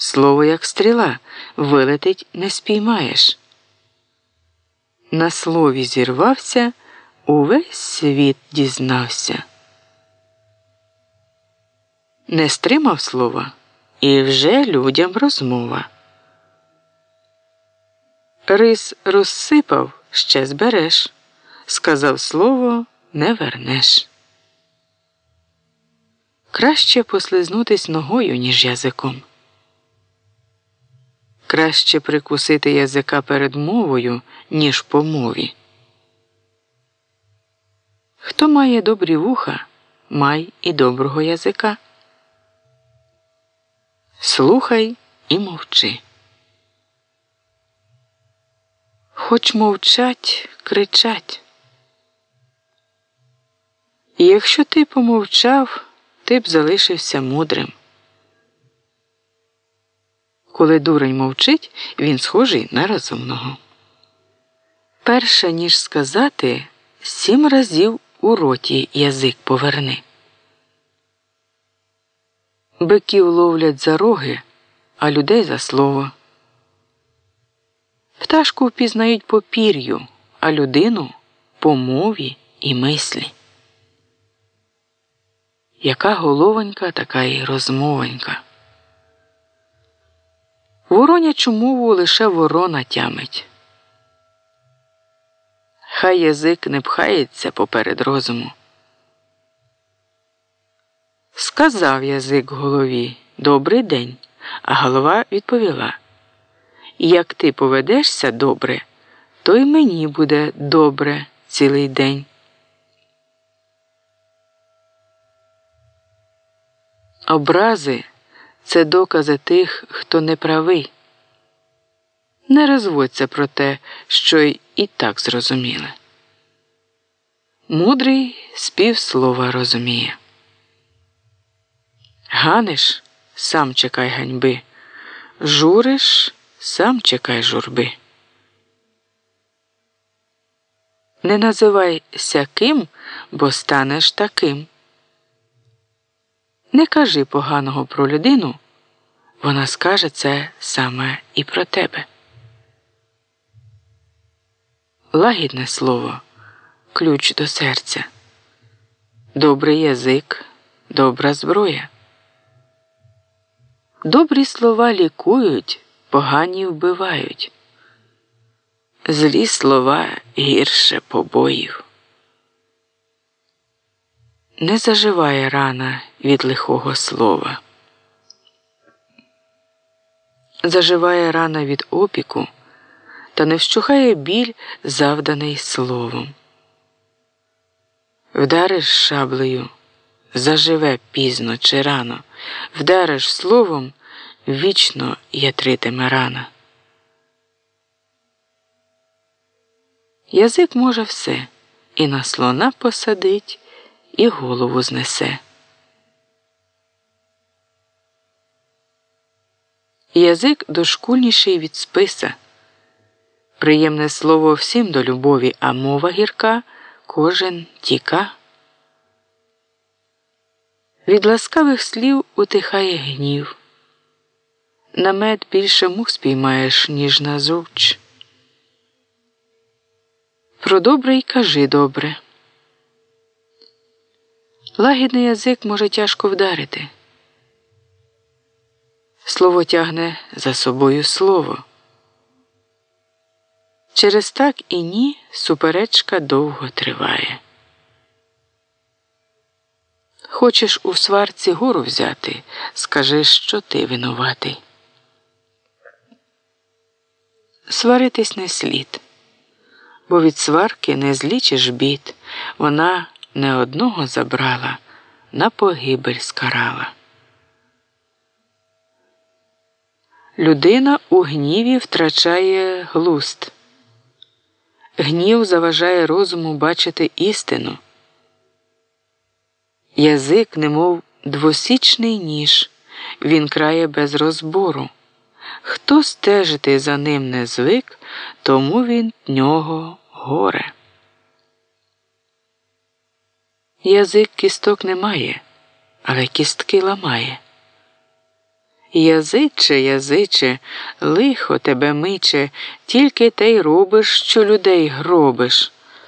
Слово, як стріла, вилетить не спіймаєш. На слові зірвався, увесь світ дізнався. Не стримав слова і вже людям розмова. Рис розсипав, ще збереш, сказав слово не вернеш. Краще послизнутись ногою, ніж язиком. Краще прикусити язика перед мовою, ніж по мові. Хто має добрі вуха, май і доброго язика. Слухай і мовчи. Хоч мовчать, кричать. І якщо ти помовчав, ти б залишився мудрим. Коли дурень мовчить, він схожий на розумного. Перше ніж сказати, сім разів у роті язик поверни. Биків ловлять за роги, а людей за слово. Пташку впізнають по пір'ю, а людину по мові і мислі. Яка головонька, така й розмовонька. Воронячу мову лише ворона тямить. Хай язик не пхається поперед розуму. Сказав язик голові Добрий день, а голова відповіла Як ти поведешся добре, то й мені буде добре цілий день. Образи це докази тих, хто не правий. Не розводься про те, що й і так зрозуміли. Мудрий співслова розуміє. Ганиш сам чекай ганьби, журиш сам чекай журби. Не називай сяким, бо станеш таким. Не кажи поганого про людину, вона скаже це саме і про тебе. Лагідне слово, ключ до серця, добрий язик, добра зброя. Добрі слова лікують, погані вбивають. Злі слова гірше побоїв. Не заживає рана від лихого слова. Заживає рана від опіку, та не вщухає біль, завданий словом. Вдариш шаблею, заживе пізно чи рано, вдариш словом, вічно ятритиме рана. Язик може все і на слона посадить і голову знесе. Язик дошкульніший від списа. Приємне слово всім до любові, а мова гірка кожен тіка. Від ласкавих слів утихає гнів. На мед більше мух спіймаєш, ніж на зуч. Про добре й кажи добре. Лагідний язик може тяжко вдарити. Слово тягне за собою слово. Через так і ні суперечка довго триває. Хочеш у сварці гору взяти, скажи, що ти винуватий. Сваритись не слід, бо від сварки не злічиш бід, вона не одного забрала, на погибель скарала. Людина у гніві втрачає глуст. Гнів заважає розуму бачити істину. Язик, немов двосічний ніж, він крає без розбору. Хто стежити за ним не звик, тому він нього горе. Язик кісток не має, але кістки ламає. Язиче, язиче, лихо тебе миче, тільки те й робиш, що людей гробиш.